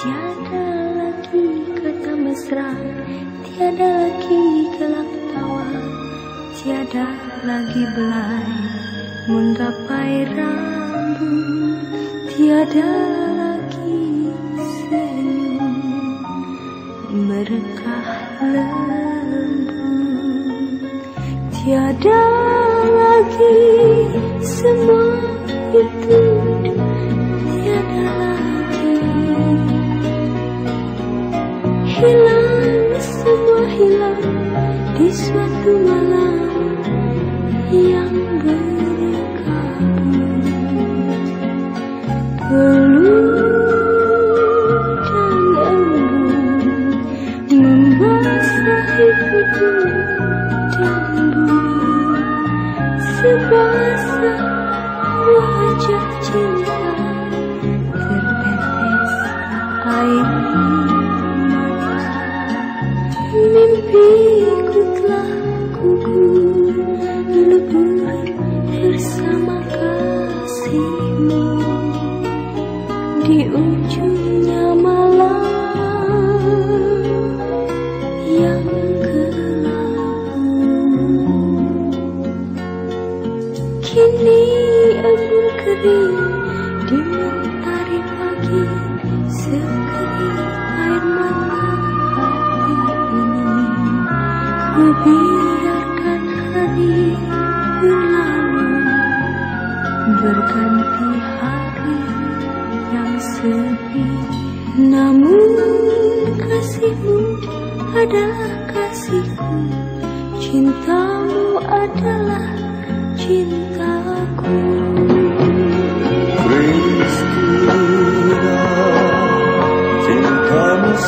Tiada lagi kata mesra Tiada lagi gelak tawa. Tiada lagi belai Menggapai rambut. Tiada lagi senyum Merekah lembut. Tiada lagi semua itu. Hilang semua hilang Di suatu malam Yang berkabut biarkan hari berlalu Berganti hari yang sepi Namun kasihmu adalah kasihku Cintamu adalah cintaku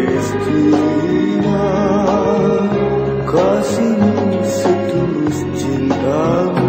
Kristina Kasihmu setulus cintamu